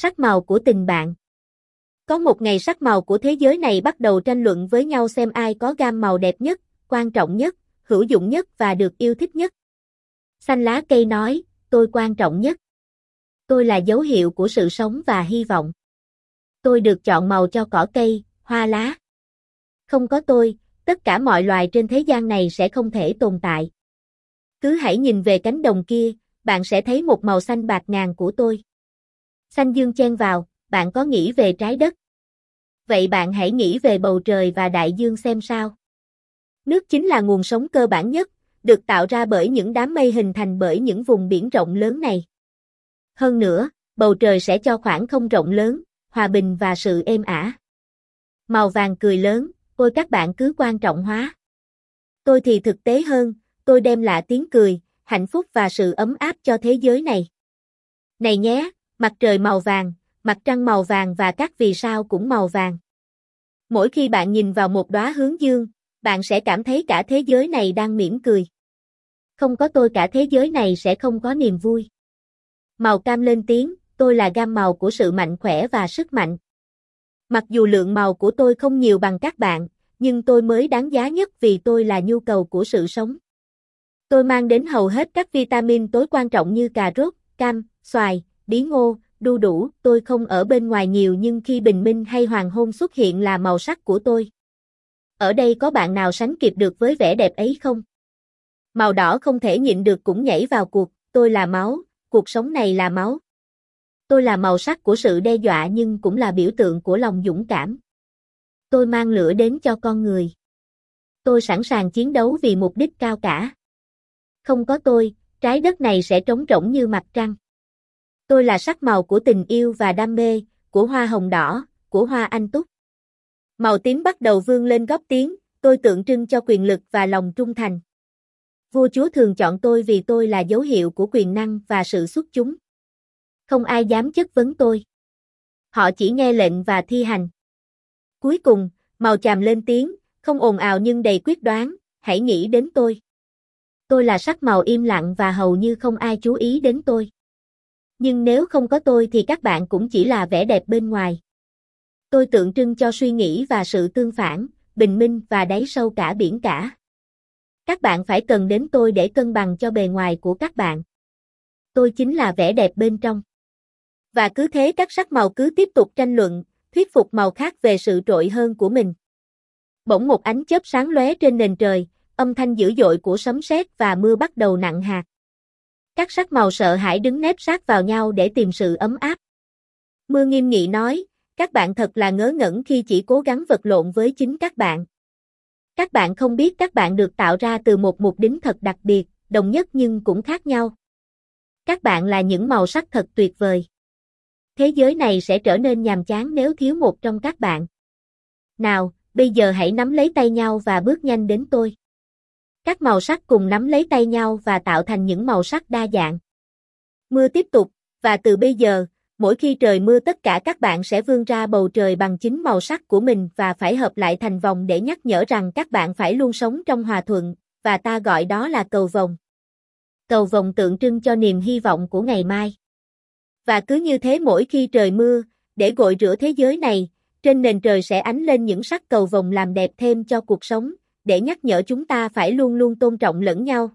Sắc màu của tình bạn Có một ngày sắc màu của thế giới này bắt đầu tranh luận với nhau xem ai có gam màu đẹp nhất, quan trọng nhất, hữu dụng nhất và được yêu thích nhất. Xanh lá cây nói, tôi quan trọng nhất. Tôi là dấu hiệu của sự sống và hy vọng. Tôi được chọn màu cho cỏ cây, hoa lá. Không có tôi, tất cả mọi loài trên thế gian này sẽ không thể tồn tại. Cứ hãy nhìn về cánh đồng kia, bạn sẽ thấy một màu xanh bạc ngàn của tôi. Xanh dương chen vào, bạn có nghĩ về trái đất? Vậy bạn hãy nghĩ về bầu trời và đại dương xem sao. Nước chính là nguồn sống cơ bản nhất, được tạo ra bởi những đám mây hình thành bởi những vùng biển rộng lớn này. Hơn nữa, bầu trời sẽ cho khoảng không rộng lớn, hòa bình và sự êm ả. Màu vàng cười lớn, ôi các bạn cứ quan trọng hóa. Tôi thì thực tế hơn, tôi đem lại tiếng cười, hạnh phúc và sự ấm áp cho thế giới này. Này nhé, mặt trời màu vàng, mặt trăng màu vàng và các vì sao cũng màu vàng. Mỗi khi bạn nhìn vào một đóa hướng dương, bạn sẽ cảm thấy cả thế giới này đang mỉm cười. Không có tôi cả thế giới này sẽ không có niềm vui. Màu cam lên tiếng, tôi là gam màu của sự mạnh khỏe và sức mạnh. Mặc dù lượng màu của tôi không nhiều bằng các bạn, nhưng tôi mới đáng giá nhất vì tôi là nhu cầu của sự sống. Tôi mang đến hầu hết các vitamin tối quan trọng như cà rốt, cam, xoài, bí ngô, đu đủ, tôi không ở bên ngoài nhiều nhưng khi bình minh hay hoàng hôn xuất hiện là màu sắc của tôi. Ở đây có bạn nào sánh kịp được với vẻ đẹp ấy không? Màu đỏ không thể nhịn được cũng nhảy vào cuộc, tôi là máu, cuộc sống này là máu. Tôi là màu sắc của sự đe dọa nhưng cũng là biểu tượng của lòng dũng cảm. Tôi mang lửa đến cho con người. Tôi sẵn sàng chiến đấu vì mục đích cao cả. Không có tôi, trái đất này sẽ trống rỗng như mặt trăng. Tôi là sắc màu của tình yêu và đam mê, của hoa hồng đỏ, của hoa anh túc. Màu tím bắt đầu vươn lên góc tiếng, tôi tượng trưng cho quyền lực và lòng trung thành. Vua chúa thường chọn tôi vì tôi là dấu hiệu của quyền năng và sự xuất chúng. Không ai dám chất vấn tôi. Họ chỉ nghe lệnh và thi hành. Cuối cùng, màu chàm lên tiếng, không ồn ào nhưng đầy quyết đoán, hãy nghĩ đến tôi. Tôi là sắc màu im lặng và hầu như không ai chú ý đến tôi. Nhưng nếu không có tôi thì các bạn cũng chỉ là vẻ đẹp bên ngoài. Tôi tượng trưng cho suy nghĩ và sự tương phản, bình minh và đáy sâu cả biển cả. Các bạn phải cần đến tôi để cân bằng cho bề ngoài của các bạn. Tôi chính là vẻ đẹp bên trong. Và cứ thế các sắc màu cứ tiếp tục tranh luận, thuyết phục màu khác về sự trội hơn của mình. Bỗng một ánh chớp sáng lóe trên nền trời, âm thanh dữ dội của sấm sét và mưa bắt đầu nặng hạt. Các sắc màu sợ hãi đứng nép sát vào nhau để tìm sự ấm áp. Mưa nghiêm nghị nói, các bạn thật là ngớ ngẩn khi chỉ cố gắng vật lộn với chính các bạn. Các bạn không biết các bạn được tạo ra từ một mục đích thật đặc biệt, đồng nhất nhưng cũng khác nhau. Các bạn là những màu sắc thật tuyệt vời. Thế giới này sẽ trở nên nhàm chán nếu thiếu một trong các bạn. Nào, bây giờ hãy nắm lấy tay nhau và bước nhanh đến tôi. Các màu sắc cùng nắm lấy tay nhau và tạo thành những màu sắc đa dạng. Mưa tiếp tục, và từ bây giờ, mỗi khi trời mưa tất cả các bạn sẽ vươn ra bầu trời bằng chính màu sắc của mình và phải hợp lại thành vòng để nhắc nhở rằng các bạn phải luôn sống trong hòa thuận, và ta gọi đó là cầu vồng. Cầu vồng tượng trưng cho niềm hy vọng của ngày mai. Và cứ như thế mỗi khi trời mưa, để gội rửa thế giới này, trên nền trời sẽ ánh lên những sắc cầu vồng làm đẹp thêm cho cuộc sống, để nhắc nhở chúng ta phải luôn luôn tôn trọng lẫn nhau.